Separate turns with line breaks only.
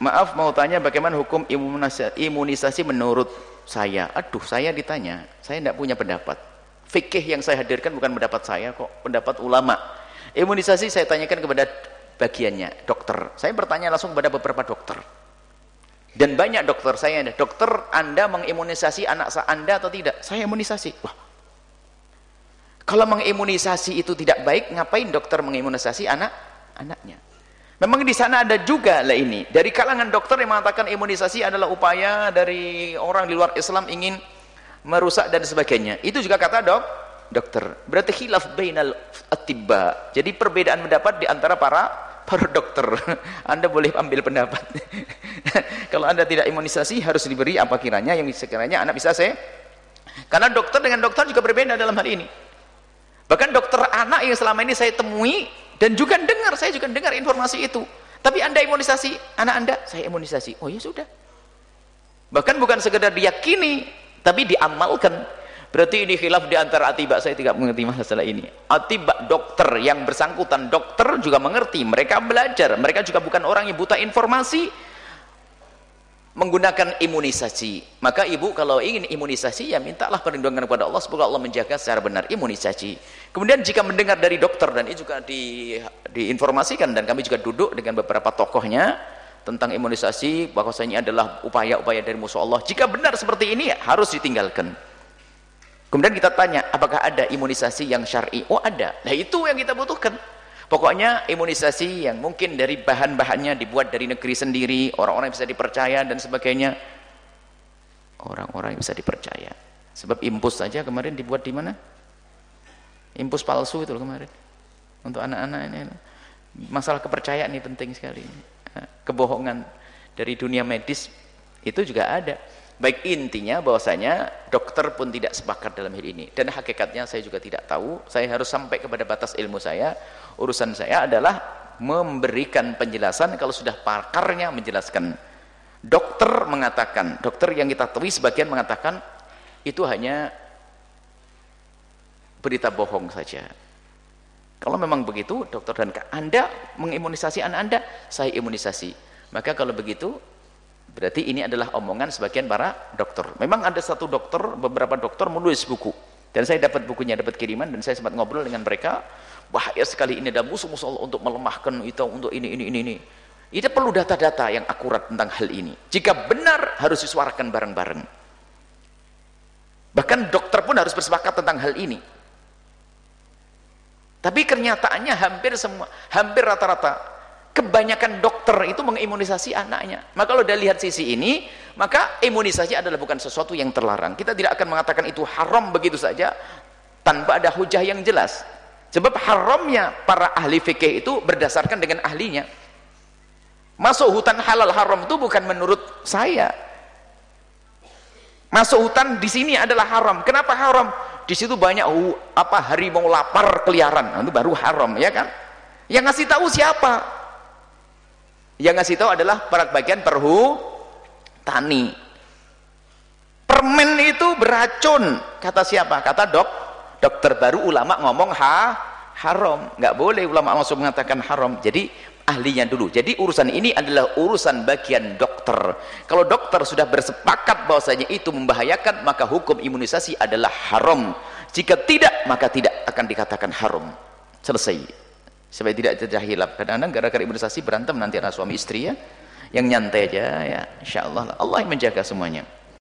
maaf mau tanya bagaimana hukum imunisasi menurut saya? Aduh saya ditanya saya tidak punya pendapat. Fikih yang saya hadirkan bukan pendapat saya kok pendapat ulama. Imunisasi saya tanyakan kepada bagiannya dokter. Saya bertanya langsung kepada beberapa dokter. Dan banyak dokter saya dokter anda mengimunisasi anak anda atau tidak? Saya imunisasi. Wah. Kalau mengimunisasi itu tidak baik ngapain dokter mengimunisasi anak anaknya Memang di sana ada juga lah ini. Dari kalangan dokter yang mengatakan imunisasi adalah upaya dari orang di luar Islam ingin merusak dan sebagainya. Itu juga kata dok, dokter. Berarti khilaf bainal atibba. Jadi perbedaan pendapat di antara para para dokter. Anda boleh ambil pendapat. Kalau Anda tidak imunisasi harus diberi apa kiranya yang sekiranya anak bisa saya. Karena dokter dengan dokter juga berbeda dalam hal ini. Bahkan dokter anak yang selama ini saya temui dan juga dengar saya juga dengar informasi itu. Tapi anda imunisasi anak anda saya imunisasi. Oh ya sudah. Bahkan bukan sekedar diyakini tapi diamalkan. Berarti ini khilaf di antara atibak saya tidak mengerti masalah ini. Atibak dokter yang bersangkutan. Dokter juga mengerti. Mereka belajar. Mereka juga bukan orang yang buta informasi menggunakan imunisasi. Maka ibu kalau ingin imunisasi ya mintalah perlindungan kepada Allah. Semoga Allah menjaga secara benar imunisasi. Kemudian jika mendengar dari dokter dan ini juga di, diinformasikan dan kami juga duduk dengan beberapa tokohnya tentang imunisasi bahwasanya adalah upaya-upaya dari musuh Allah. Jika benar seperti ini harus ditinggalkan. Kemudian kita tanya apakah ada imunisasi yang syar'i? Oh ada. Nah itu yang kita butuhkan Pokoknya imunisasi yang mungkin dari bahan-bahannya dibuat dari negeri sendiri, orang-orang bisa dipercaya dan sebagainya. Orang-orang yang bisa dipercaya. Sebab impus saja kemarin dibuat di mana? Impus palsu itu kemarin. Untuk anak-anak ini. Masalah kepercayaan ini penting sekali. Kebohongan dari dunia medis itu juga ada. Baik intinya bahwasanya dokter pun tidak sepakat dalam hal ini. Dan hakikatnya saya juga tidak tahu. Saya harus sampai kepada batas ilmu saya. Urusan saya adalah memberikan penjelasan. Kalau sudah pakarnya menjelaskan. Dokter mengatakan dokter yang kita tahu sebagian mengatakan itu hanya berita bohong saja. Kalau memang begitu dokter dan anda mengimunisasi anak anda? Saya imunisasi. Maka kalau begitu berarti ini adalah omongan sebagian para dokter. Memang ada satu dokter beberapa dokter menulis buku. Dan saya dapat bukunya dapat kiriman dan saya sempat ngobrol dengan mereka. Bahaya sekali ini ada musuh-musuh Allah untuk melemahkan itu untuk ini ini ini ini. Itu perlu data-data yang akurat tentang hal ini. Jika benar harus disuarakan bareng-bareng. Bahkan dokter pun harus bersepakat tentang hal ini. Tapi kenyataannya hampir semua hampir rata-rata kebanyakan dokter itu mengimunisasi anaknya maka kalau dari lihat sisi ini maka imunisasi adalah bukan sesuatu yang terlarang kita tidak akan mengatakan itu haram begitu saja tanpa ada hujah yang jelas Sebab haramnya para ahli fikih itu berdasarkan dengan ahlinya. Masuk hutan halal haram itu bukan menurut saya. Masuk hutan di sini adalah haram. Kenapa haram? Di situ banyak uh, apa harimau lapar keliaran. Nah, itu baru haram, ya kan? Yang ngasih tahu siapa? Yang ngasih tahu adalah para bagian perhu tani. Permen itu beracun, kata siapa? Kata dok dokter baru ulama ngomong ha haram. Nggak boleh ulama langsung mengatakan haram. Jadi ahlinya dulu. Jadi urusan ini adalah urusan bagian dokter. Kalau dokter sudah bersepakat bahwasanya itu membahayakan maka hukum imunisasi adalah haram. Jika tidak maka tidak akan dikatakan haram. Selesai supaya tidak terjadi hilaf kadang-kadang gara-gara imunisasi berantem nanti anak suami istri ya. Yang nyantai aja ya. Insyaallah Allah yang menjaga semuanya